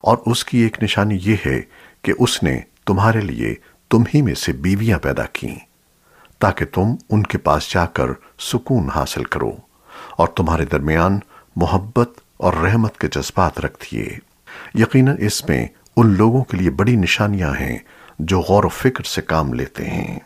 اور اس کی ایک نشانی یہ ہے کہ اس نے تمہارے لیے تم ہی میں سے بیویاں پیدا کیں، تاکہ تم ان کے پاس جا کر سکون حاصل کرو اور تمہارے درمیان محبت اور رحمت کے جذبات رکھ دیے۔ یقیناً اس میں ان لوگوں کے لیے بڑی نشانیاں ہیں جو غور و فکر سے کام لیتے ہیں۔